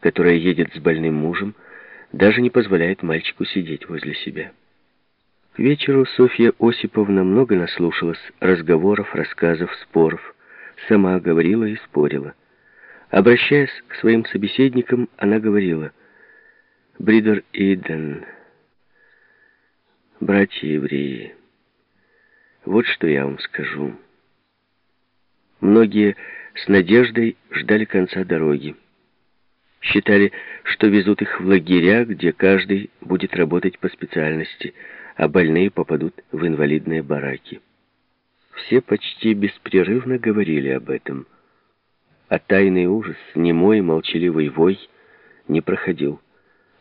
которая едет с больным мужем, даже не позволяет мальчику сидеть возле себя. К вечеру Софья Осиповна много наслушалась разговоров, рассказов, споров, сама говорила и спорила. Обращаясь к своим собеседникам, она говорила, «Бридер Иден, братья евреи, вот что я вам скажу». Многие с надеждой ждали конца дороги. Считали, что везут их в лагеря, где каждый будет работать по специальности, а больные попадут в инвалидные бараки. Все почти беспрерывно говорили об этом. А тайный ужас, немой молчаливый вой, не проходил,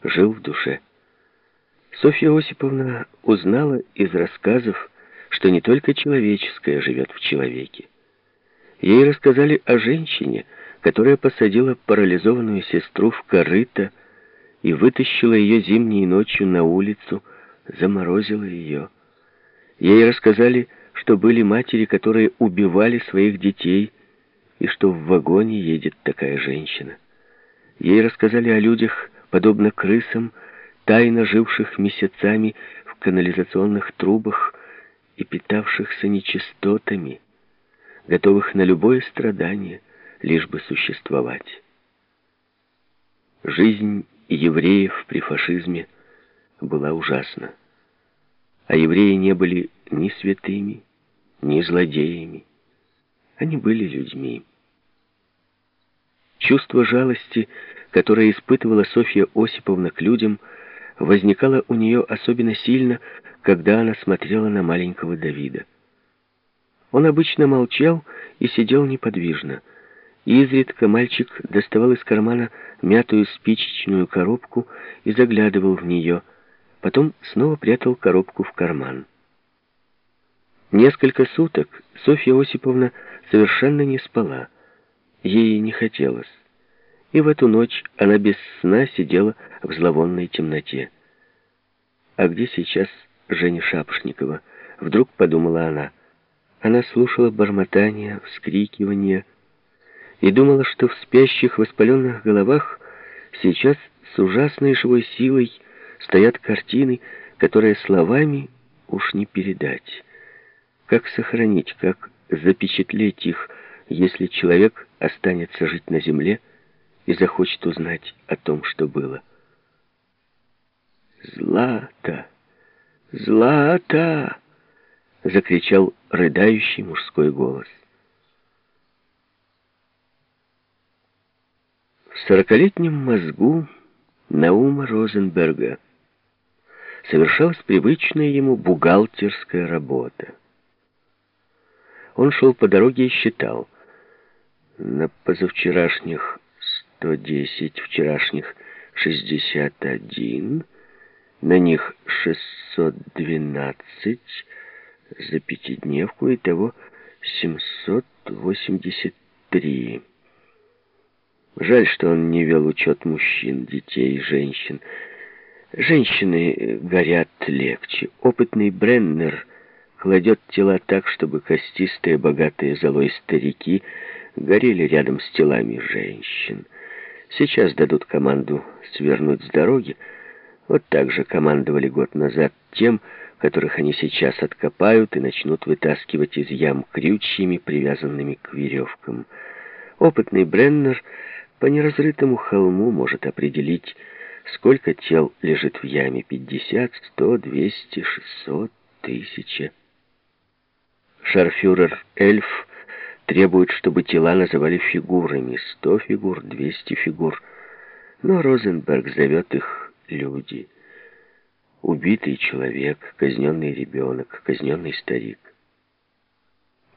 жил в душе. Софья Осиповна узнала из рассказов, что не только человеческое живет в человеке. Ей рассказали о женщине, которая посадила парализованную сестру в корыто и вытащила ее зимней ночью на улицу, заморозила ее. Ей рассказали, что были матери, которые убивали своих детей, и что в вагоне едет такая женщина. Ей рассказали о людях, подобно крысам, тайно живших месяцами в канализационных трубах и питавшихся нечистотами, готовых на любое страдание, лишь бы существовать. Жизнь евреев при фашизме была ужасна. А евреи не были ни святыми, ни злодеями. Они были людьми. Чувство жалости, которое испытывала Софья Осиповна к людям, возникало у нее особенно сильно, когда она смотрела на маленького Давида. Он обычно молчал и сидел неподвижно. Изредка мальчик доставал из кармана мятую спичечную коробку и заглядывал в нее, потом снова прятал коробку в карман. Несколько суток Софья Осиповна совершенно не спала. Ей не хотелось. И в эту ночь она без сна сидела в зловонной темноте. «А где сейчас Женя Шапошникова?» Вдруг подумала она. Она слушала бормотание, вскрикивание и думала, что в спящих воспаленных головах сейчас с ужасной живой силой стоят картины, которые словами уж не передать. Как сохранить, как запечатлеть их, если человек останется жить на земле и захочет узнать о том, что было? «Злата! Злата!» — закричал рыдающий мужской голос. Сорокалетнем мозгу Наума Розенберга совершалась привычная ему бухгалтерская работа. Он шел по дороге и считал. На позавчерашних 110, вчерашних 61, на них 612, за пятидневку, и того 783. Жаль, что он не вел учет мужчин, детей, женщин. Женщины горят легче. Опытный Бреннер кладет тела так, чтобы костистые, богатые золой старики горели рядом с телами женщин. Сейчас дадут команду свернуть с дороги. Вот так же командовали год назад тем, которых они сейчас откопают и начнут вытаскивать из ям крючьями, привязанными к веревкам. Опытный Бреннер по неразрытому холму может определить, сколько тел лежит в яме — 50, 100, 200, 600, 1000. Шарфюрер Эльф требует, чтобы тела называли фигурами — 100 фигур, 200 фигур. Но Розенберг зовет их «люди». Убитый человек, казненный ребенок, казненный старик.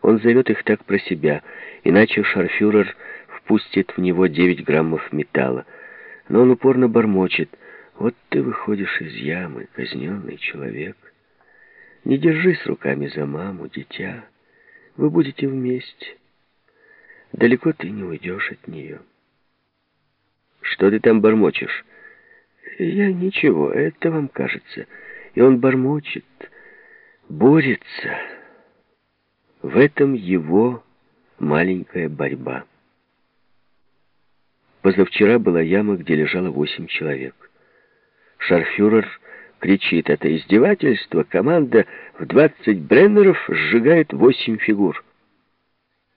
Он зовет их так про себя, иначе шарфюрер впустит в него 9 граммов металла. Но он упорно бормочет. Вот ты выходишь из ямы, казненный человек. Не держись руками за маму, дитя. Вы будете вместе. Далеко ты не уйдешь от нее. Что ты там бормочешь? Я ничего, это вам кажется. И он бормочет, борется. В этом его маленькая борьба. Позавчера была яма, где лежало восемь человек. Шарфюрер кричит, это издевательство, команда в 20 бреннеров сжигает восемь фигур.